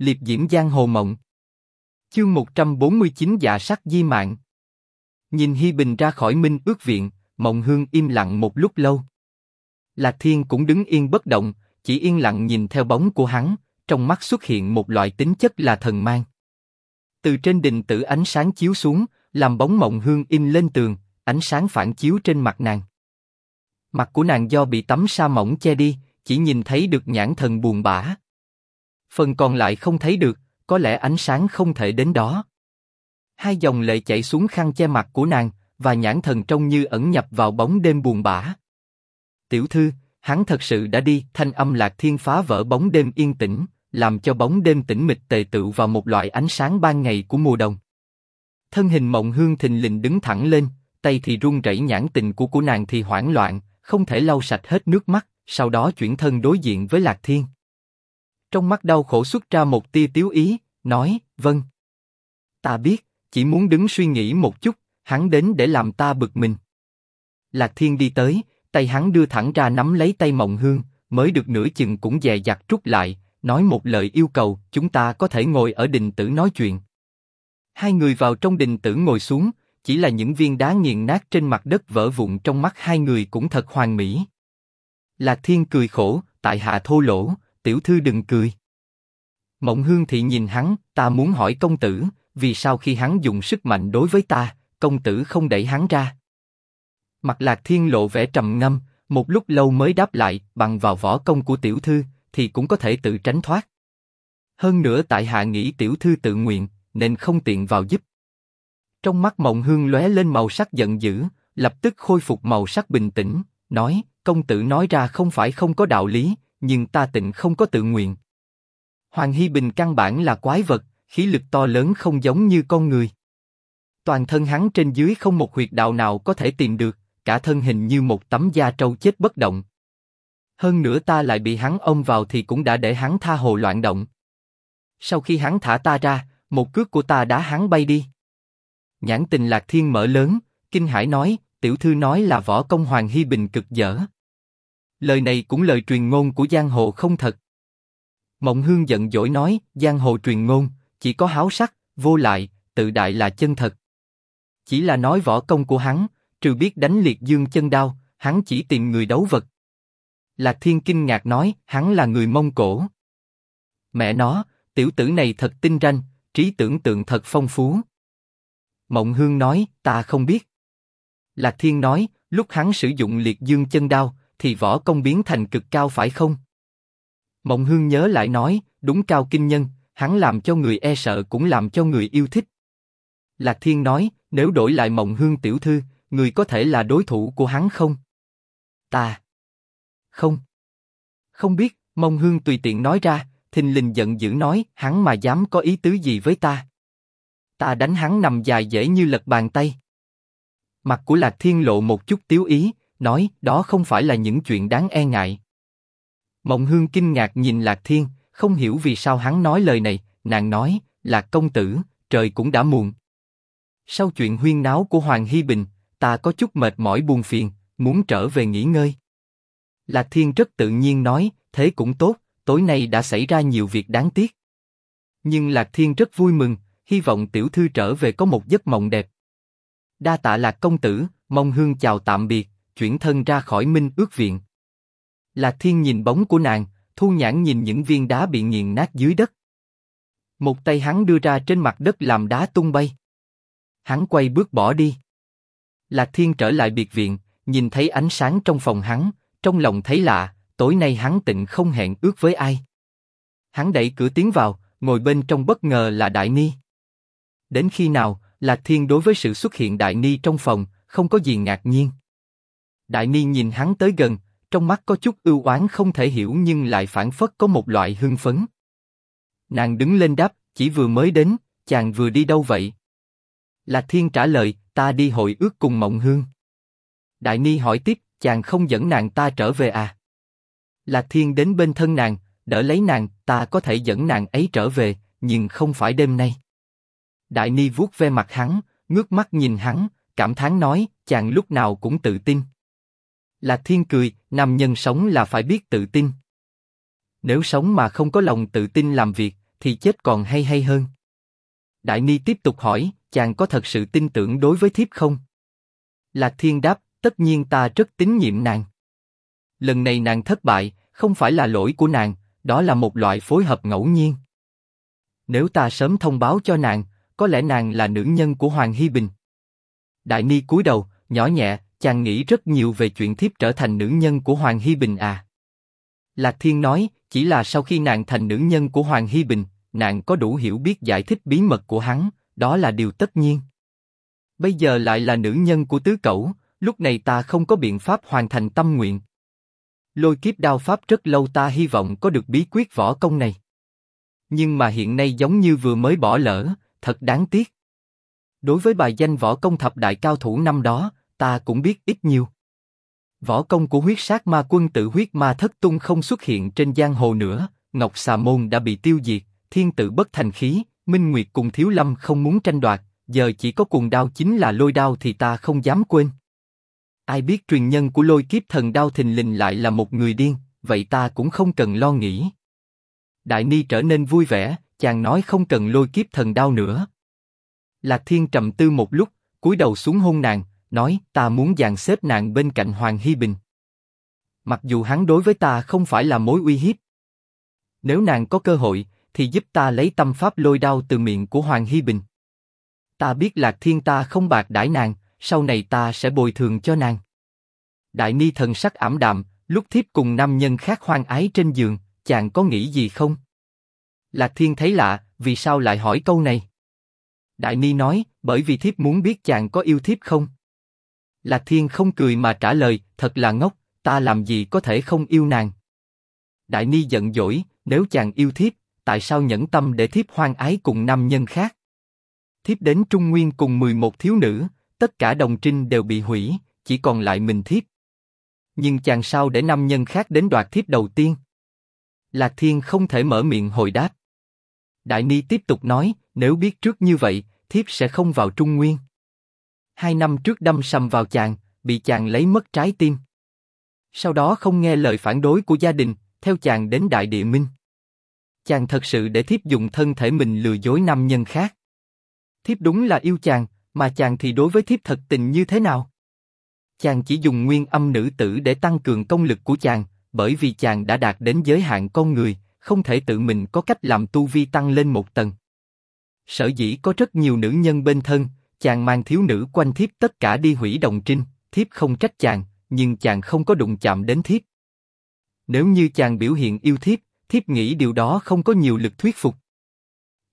liệp diễm giang hồ mộng. Chương 149 dạ sắc di mạng. Nhìn Hi Bình ra khỏi minh ước viện, Mộng Hương im lặng một lúc lâu. Lạc Thiên cũng đứng yên bất động, chỉ yên lặng nhìn theo bóng của hắn, trong mắt xuất hiện một loại tính chất là thần mang. Từ trên đình tử ánh sáng chiếu xuống, làm bóng Mộng Hương in lên tường, ánh sáng phản chiếu trên mặt nàng. Mặt của nàng do bị tấm sa mỏng che đi, chỉ nhìn thấy được nhãn thần buồn bã. Phần còn lại không thấy được, có lẽ ánh sáng không thể đến đó. Hai dòng lệ chảy xuống khăn che mặt của nàng, và nhãn thần trông như ẩn nhập vào bóng đêm buồn bã. Tiểu thư, hắn thật sự đã đi. Thanh âm lạc thiên phá vỡ bóng đêm yên tĩnh, làm cho bóng đêm tĩnh mịch tề tựu vào một loại ánh sáng ban ngày của mùa đông. Thân hình mộng hương thình lình đứng thẳng lên, tay thì run rẩy nhãn tình của của nàng thì hoảng loạn, không thể lau sạch hết nước mắt, sau đó chuyển thân đối diện với lạc thiên. Trong mắt đau khổ xuất ra một tia tiếu ý, nói, vâng. Ta biết, chỉ muốn đứng suy nghĩ một chút, hắn đến để làm ta bực mình. Lạc Thiên đi tới, tay hắn đưa thẳng ra nắm lấy tay Mộng Hương, mới được nửa chừng cũng dè dặt rút lại, nói một lời yêu cầu, chúng ta có thể ngồi ở đình tử nói chuyện. Hai người vào trong đình tử ngồi xuống, chỉ là những viên đá nghiền nát trên mặt đất vỡ vụn trong mắt hai người cũng thật hoàn mỹ. Lạc Thiên cười khổ, tại hạ thô lỗ, tiểu thư đừng cười. Mộng Hương Thị nhìn hắn, ta muốn hỏi công tử, vì sao khi hắn dùng sức mạnh đối với ta, công tử không đẩy hắn ra? Mặt Lạc Thiên lộ vẻ trầm ngâm, một lúc lâu mới đáp lại, bằng vào võ công của tiểu thư, thì cũng có thể tự tránh thoát. Hơn nữa tại hạ nghĩ tiểu thư tự nguyện, nên không tiện vào giúp. Trong mắt Mộng Hương lóe lên màu sắc giận dữ, lập tức khôi phục màu sắc bình tĩnh, nói: công tử nói ra không phải không có đạo lý, nhưng ta tịnh không có tự nguyện. Hoàng Hy Bình căn bản là quái vật, khí lực to lớn không giống như con người. Toàn thân hắn trên dưới không một huyệt đạo nào có thể tìm được, cả thân hình như một tấm da trâu chết bất động. Hơn nữa ta lại bị hắn ôm vào thì cũng đã để hắn tha hồ loạn động. Sau khi hắn thả ta ra, một cước của ta đá hắn bay đi. Nhãn tình lạc thiên mở lớn, kinh hải nói, tiểu thư nói là võ công Hoàng Hy Bình cực dở. Lời này cũng lời truyền ngôn của giang hồ không thật. Mộng Hương giận dỗi nói, giang hồ truyền ngôn, chỉ có háo sắc, vô lại, tự đại là chân thật. Chỉ là nói võ công của hắn, trừ biết đánh liệt dương chân đao, hắn chỉ tìm người đấu vật. Lạc Thiên kinh ngạc nói, hắn là người Mông Cổ. Mẹ nó, tiểu tử này thật tinh ranh, trí tưởng tượng thật phong phú. Mộng Hương nói, ta không biết. Lạc Thiên nói, lúc hắn sử dụng liệt dương chân đao, thì võ công biến thành cực cao phải không? Mộng Hương nhớ lại nói, đúng cao kinh nhân, hắn làm cho người e sợ cũng làm cho người yêu thích. Lạc Thiên nói, nếu đổi lại Mộng Hương tiểu thư, người có thể là đối thủ của hắn không? Ta. Không. Không biết, Mộng Hương tùy tiện nói ra, thình lình giận dữ nói, hắn mà dám có ý tứ gì với ta? Ta đánh hắn nằm dài dễ như lật bàn tay. Mặt của Lạc Thiên lộ một chút tiếu ý, nói, đó không phải là những chuyện đáng e ngại. Mộng Hương kinh ngạc nhìn Lạc Thiên, không hiểu vì sao hắn nói lời này, nàng nói, Lạc công tử, trời cũng đã muộn. Sau chuyện huyên náo của Hoàng Hy Bình, ta có chút mệt mỏi buồn phiền, muốn trở về nghỉ ngơi. Lạc Thiên rất tự nhiên nói, thế cũng tốt, tối nay đã xảy ra nhiều việc đáng tiếc. Nhưng Lạc Thiên rất vui mừng, hy vọng tiểu thư trở về có một giấc mộng đẹp. Đa tạ Lạc công tử, mong hương chào tạm biệt, chuyển thân ra khỏi minh ước viện. Lạc Thiên nhìn bóng của nàng, thu nhãn nhìn những viên đá bị nghiền nát dưới đất. Một tay hắn đưa ra trên mặt đất làm đá tung bay. Hắn quay bước bỏ đi. Lạc Thiên trở lại biệt viện, nhìn thấy ánh sáng trong phòng hắn, trong lòng thấy lạ, tối nay hắn tịnh không hẹn ước với ai. Hắn đẩy cửa tiến vào, ngồi bên trong bất ngờ là Đại Ni. Đến khi nào, Lạc Thiên đối với sự xuất hiện Đại Ni trong phòng, không có gì ngạc nhiên. Đại Ni nhìn hắn tới gần, trong mắt có chút ưu oán không thể hiểu nhưng lại phản phất có một loại hưng phấn. Nàng đứng lên đáp, chỉ vừa mới đến, chàng vừa đi đâu vậy? Lạc Thiên trả lời, ta đi hội ước cùng Mộng Hương. Đại Ni hỏi tiếp, chàng không dẫn nàng ta trở về à? Lạc Thiên đến bên thân nàng, đỡ lấy nàng, ta có thể dẫn nàng ấy trở về, nhưng không phải đêm nay. Đại Ni vuốt ve mặt hắn, ngước mắt nhìn hắn, cảm thán nói, chàng lúc nào cũng tự tin là Thiên cười, nam nhân sống là phải biết tự tin. Nếu sống mà không có lòng tự tin làm việc, thì chết còn hay hay hơn. Đại Ni tiếp tục hỏi, chàng có thật sự tin tưởng đối với thiếp không? Lạc Thiên đáp, tất nhiên ta rất tín nhiệm nàng. Lần này nàng thất bại, không phải là lỗi của nàng, đó là một loại phối hợp ngẫu nhiên. Nếu ta sớm thông báo cho nàng, có lẽ nàng là nữ nhân của Hoàng Hy Bình. Đại Ni cúi đầu, nhỏ nhẹ, chàng nghĩ rất nhiều về chuyện thiếp trở thành nữ nhân của Hoàng Hy Bình à. Lạc Thiên nói, chỉ là sau khi nàng thành nữ nhân của Hoàng Hy Bình, nàng có đủ hiểu biết giải thích bí mật của hắn, đó là điều tất nhiên. Bây giờ lại là nữ nhân của tứ cẩu, lúc này ta không có biện pháp hoàn thành tâm nguyện. Lôi kiếp đao pháp rất lâu ta hy vọng có được bí quyết võ công này. Nhưng mà hiện nay giống như vừa mới bỏ lỡ, thật đáng tiếc. Đối với bài danh võ công thập đại cao thủ năm đó, ta cũng biết ít nhiều. Võ công của huyết sát ma quân tự huyết ma thất tung không xuất hiện trên giang hồ nữa, Ngọc Xà Môn đã bị tiêu diệt, thiên tự bất thành khí, Minh Nguyệt cùng Thiếu Lâm không muốn tranh đoạt, giờ chỉ có cuồng đao chính là lôi đao thì ta không dám quên. Ai biết truyền nhân của lôi kiếp thần đao thình lình lại là một người điên, vậy ta cũng không cần lo nghĩ. Đại Ni trở nên vui vẻ, chàng nói không cần lôi kiếp thần đao nữa. Lạc Thiên trầm tư một lúc, cúi đầu xuống hôn nàng, nói ta muốn dàn xếp nàng bên cạnh Hoàng Hy Bình. Mặc dù hắn đối với ta không phải là mối uy hiếp. Nếu nàng có cơ hội, thì giúp ta lấy tâm pháp lôi đao từ miệng của Hoàng Hy Bình. Ta biết Lạc Thiên ta không bạc đãi nàng, sau này ta sẽ bồi thường cho nàng. Đại Ni thần sắc ảm đạm, lúc thiếp cùng nam nhân khác hoang ái trên giường, chàng có nghĩ gì không? Lạc Thiên thấy lạ, vì sao lại hỏi câu này? Đại Ni nói, bởi vì thiếp muốn biết chàng có yêu thiếp không? Lạc Thiên không cười mà trả lời, thật là ngốc, ta làm gì có thể không yêu nàng? Đại Ni giận dỗi, nếu chàng yêu thiếp, tại sao nhẫn tâm để thiếp hoang ái cùng nam nhân khác? Thiếp đến Trung Nguyên cùng 11 thiếu nữ, tất cả đồng trinh đều bị hủy, chỉ còn lại mình thiếp. Nhưng chàng sao để nam nhân khác đến đoạt thiếp đầu tiên? Lạc Thiên không thể mở miệng hồi đáp. Đại Ni tiếp tục nói, nếu biết trước như vậy, thiếp sẽ không vào Trung Nguyên. Hai năm trước đâm sầm vào chàng, bị chàng lấy mất trái tim. Sau đó không nghe lời phản đối của gia đình, theo chàng đến Đại Địa Minh. Chàng thật sự để thiếp dùng thân thể mình lừa dối nam nhân khác. Thiếp đúng là yêu chàng, mà chàng thì đối với thiếp thật tình như thế nào? Chàng chỉ dùng nguyên âm nữ tử để tăng cường công lực của chàng, bởi vì chàng đã đạt đến giới hạn con người, không thể tự mình có cách làm tu vi tăng lên một tầng. Sở dĩ có rất nhiều nữ nhân bên thân, chàng mang thiếu nữ quanh thiếp tất cả đi hủy đồng trinh, thiếp không trách chàng, nhưng chàng không có đụng chạm đến thiếp. Nếu như chàng biểu hiện yêu thiếp, thiếp nghĩ điều đó không có nhiều lực thuyết phục.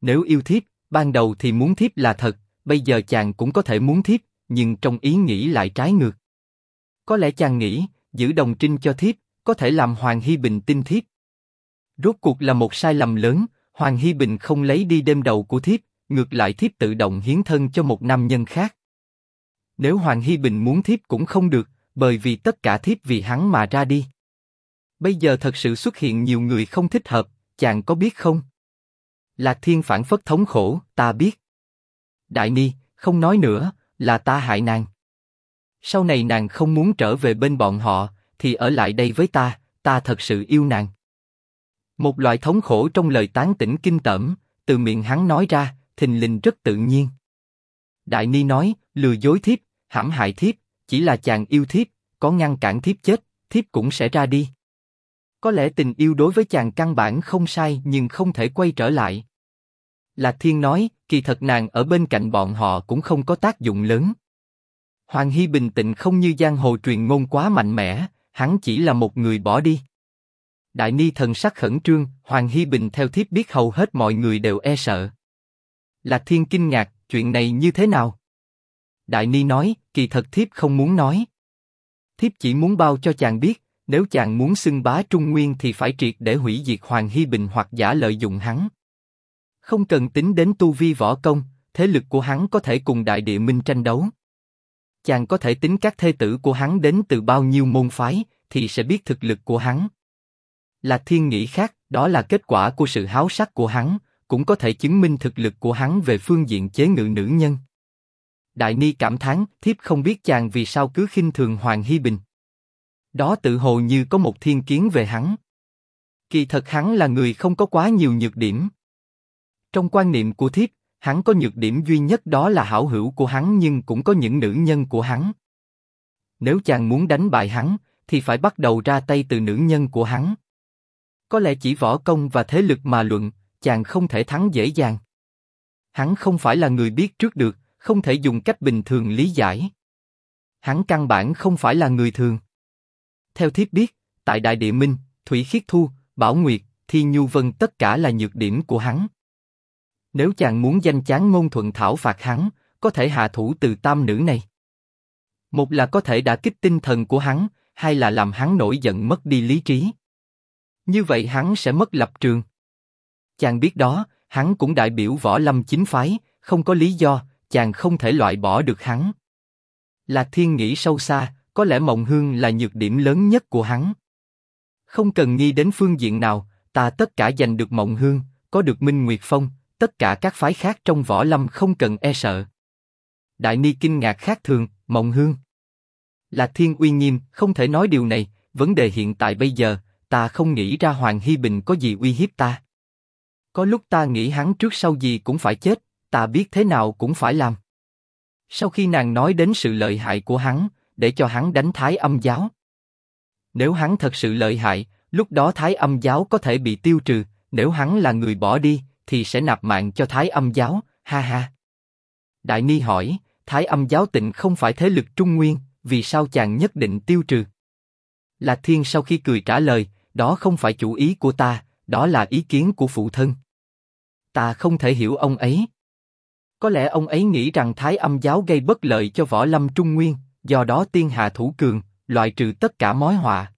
Nếu yêu thiếp, ban đầu thì muốn thiếp là thật, bây giờ chàng cũng có thể muốn thiếp, nhưng trong ý nghĩ lại trái ngược. Có lẽ chàng nghĩ, giữ đồng trinh cho thiếp, có thể làm Hoàng Hy Bình tin thiếp. Rốt cuộc là một sai lầm lớn, Hoàng Hy Bình không lấy đi đêm đầu của thiếp, ngược lại thiếp tự động hiến thân cho một nam nhân khác. Nếu Hoàng Hy Bình muốn thiếp cũng không được, bởi vì tất cả thiếp vì hắn mà ra đi. Bây giờ thật sự xuất hiện nhiều người không thích hợp, chàng có biết không? Lạc Thiên phản phất thống khổ, ta biết. Đại Ni, không nói nữa, là ta hại nàng. Sau này nàng không muốn trở về bên bọn họ, thì ở lại đây với ta, ta thật sự yêu nàng. Một loại thống khổ trong lời tán tỉnh kinh tởm, từ miệng hắn nói ra, thình lình rất tự nhiên. Đại Ni nói, lừa dối thiếp, hãm hại thiếp, chỉ là chàng yêu thiếp, có ngăn cản thiếp chết, thiếp cũng sẽ ra đi. Có lẽ tình yêu đối với chàng căn bản không sai nhưng không thể quay trở lại. Lạc Thiên nói, kỳ thật nàng ở bên cạnh bọn họ cũng không có tác dụng lớn. Hoàng Hy bình tĩnh không như giang hồ truyền ngôn quá mạnh mẽ, hắn chỉ là một người bỏ đi. Đại Ni thần sắc khẩn trương, Hoàng Hy Bình theo thiếp biết hầu hết mọi người đều e sợ. Lạc Thiên kinh ngạc, chuyện này như thế nào? Đại Ni nói, kỳ thật thiếp không muốn nói. Thiếp chỉ muốn bao cho chàng biết, nếu chàng muốn xưng bá Trung Nguyên thì phải triệt để hủy diệt Hoàng Hy Bình hoặc giả lợi dụng hắn. Không cần tính đến tu vi võ công, thế lực của hắn có thể cùng Đại Địa Minh tranh đấu. Chàng có thể tính các thê tử của hắn đến từ bao nhiêu môn phái, thì sẽ biết thực lực của hắn. Là thiên nghĩ khác, đó là kết quả của sự háo sắc của hắn, cũng có thể chứng minh thực lực của hắn về phương diện chế ngự nữ nhân. Đại Ni cảm thán, thiếp không biết chàng vì sao cứ khinh thường Hoàng Hy Bình. Đó tự hồ như có một thiên kiến về hắn. Kỳ thật hắn là người không có quá nhiều nhược điểm. Trong quan niệm của thiếp, hắn có nhược điểm duy nhất đó là hảo hữu của hắn nhưng cũng có những nữ nhân của hắn. Nếu chàng muốn đánh bại hắn, thì phải bắt đầu ra tay từ nữ nhân của hắn. Có lẽ chỉ võ công và thế lực mà luận, chàng không thể thắng dễ dàng. Hắn không phải là người biết trước được, không thể dùng cách bình thường lý giải. Hắn căn bản không phải là người thường. Theo thiếp biết, tại Đại Địa Minh, Thủy Khiết Thu, Bảo Nguyệt, Thi Nhu Vân tất cả là nhược điểm của hắn. Nếu chàng muốn danh chán ngôn thuận thảo phạt hắn, có thể hạ thủ từ tam nữ này. Một là có thể đã kích tinh thần của hắn, hai là làm hắn nổi giận mất đi lý trí. Như vậy hắn sẽ mất lập trường. Chàng biết đó, hắn cũng đại biểu võ lâm chính phái, không có lý do, chàng không thể loại bỏ được hắn. Lạc Thiên nghĩ sâu xa, có lẽ Mộng Hương là nhược điểm lớn nhất của hắn. Không cần nghi đến phương diện nào, ta tất cả giành được Mộng Hương, có được Minh Nguyệt Phong, tất cả các phái khác trong võ lâm không cần e sợ. Đại Ni kinh ngạc khác thường, Mộng Hương. Lạc Thiên uy nghiêm, không thể nói điều này, vấn đề hiện tại bây giờ, ta không nghĩ ra Hoàng Hy Bình có gì uy hiếp ta. Có lúc ta nghĩ hắn trước sau gì cũng phải chết, ta biết thế nào cũng phải làm. Sau khi nàng nói đến sự lợi hại của hắn, để cho hắn đánh Thái Âm giáo. Nếu hắn thật sự lợi hại, lúc đó Thái Âm giáo có thể bị tiêu trừ. Nếu hắn là người bỏ đi, thì sẽ nạp mạng cho Thái Âm giáo. Ha ha. Đại Ni hỏi, Thái Âm giáo tịnh không phải thế lực trung nguyên, vì sao chàng nhất định tiêu trừ? Lạc Thiên sau khi cười trả lời, đó không phải chủ ý của ta, đó là ý kiến của phụ thân. Ta không thể hiểu ông ấy. Có lẽ ông ấy nghĩ rằng Thái Âm giáo gây bất lợi cho võ lâm trung nguyên, do đó tiên hạ thủ cường, loại trừ tất cả mối họa.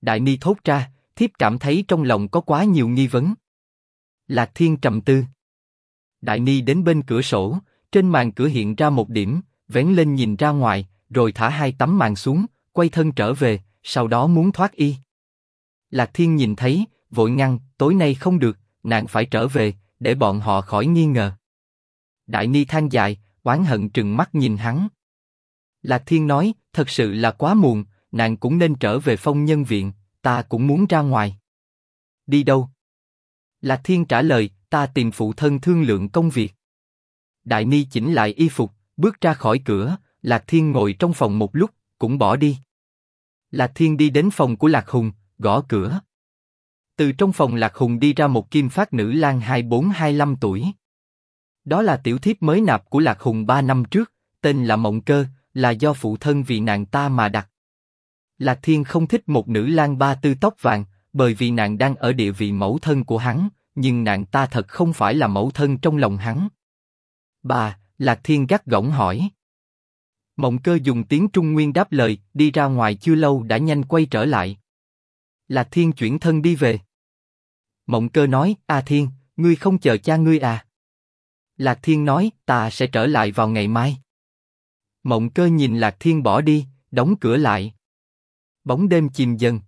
Đại Ni thốt ra, thiếp cảm thấy trong lòng có quá nhiều nghi vấn. Lạc Thiên trầm tư. Đại Ni đến bên cửa sổ, trên màn cửa hiện ra một điểm, vén lên nhìn ra ngoài, rồi thả hai tấm màn xuống, quay thân trở về, sau đó muốn thoát y. Lạc Thiên nhìn thấy, vội ngăn, tối nay không được, nàng phải trở về, để bọn họ khỏi nghi ngờ. Đại Ni than dài, oán hận trừng mắt nhìn hắn. Lạc Thiên nói, thật sự là quá muộn, nàng cũng nên trở về phong nhân viện, ta cũng muốn ra ngoài. Đi đâu? Lạc Thiên trả lời, ta tìm phụ thân thương lượng công việc. Đại Ni chỉnh lại y phục, bước ra khỏi cửa, Lạc Thiên ngồi trong phòng một lúc, cũng bỏ đi. Lạc Thiên đi đến phòng của Lạc Hùng, gõ cửa. Từ trong phòng Lạc Hùng đi ra một kim phát nữ lang 24-25 tuổi. Đó là tiểu thiếp mới nạp của Lạc Hùng ba năm trước, tên là Mộng Cơ, là do phụ thân vì nàng ta mà đặt. Lạc Thiên không thích một nữ lang ba tư tóc vàng, bởi vì nàng đang ở địa vị mẫu thân của hắn, nhưng nàng ta thật không phải là mẫu thân trong lòng hắn. Bà, Lạc Thiên gắt gỏng hỏi. Mộng cơ dùng tiếng Trung Nguyên đáp lời, đi ra ngoài chưa lâu đã nhanh quay trở lại. Lạc Thiên chuyển thân đi về. Mộng cơ nói, A Thiên, ngươi không chờ cha ngươi à? Lạc Thiên nói, ta sẽ trở lại vào ngày mai. Mộng cơ nhìn Lạc Thiên bỏ đi, đóng cửa lại. Bóng đêm chìm dần,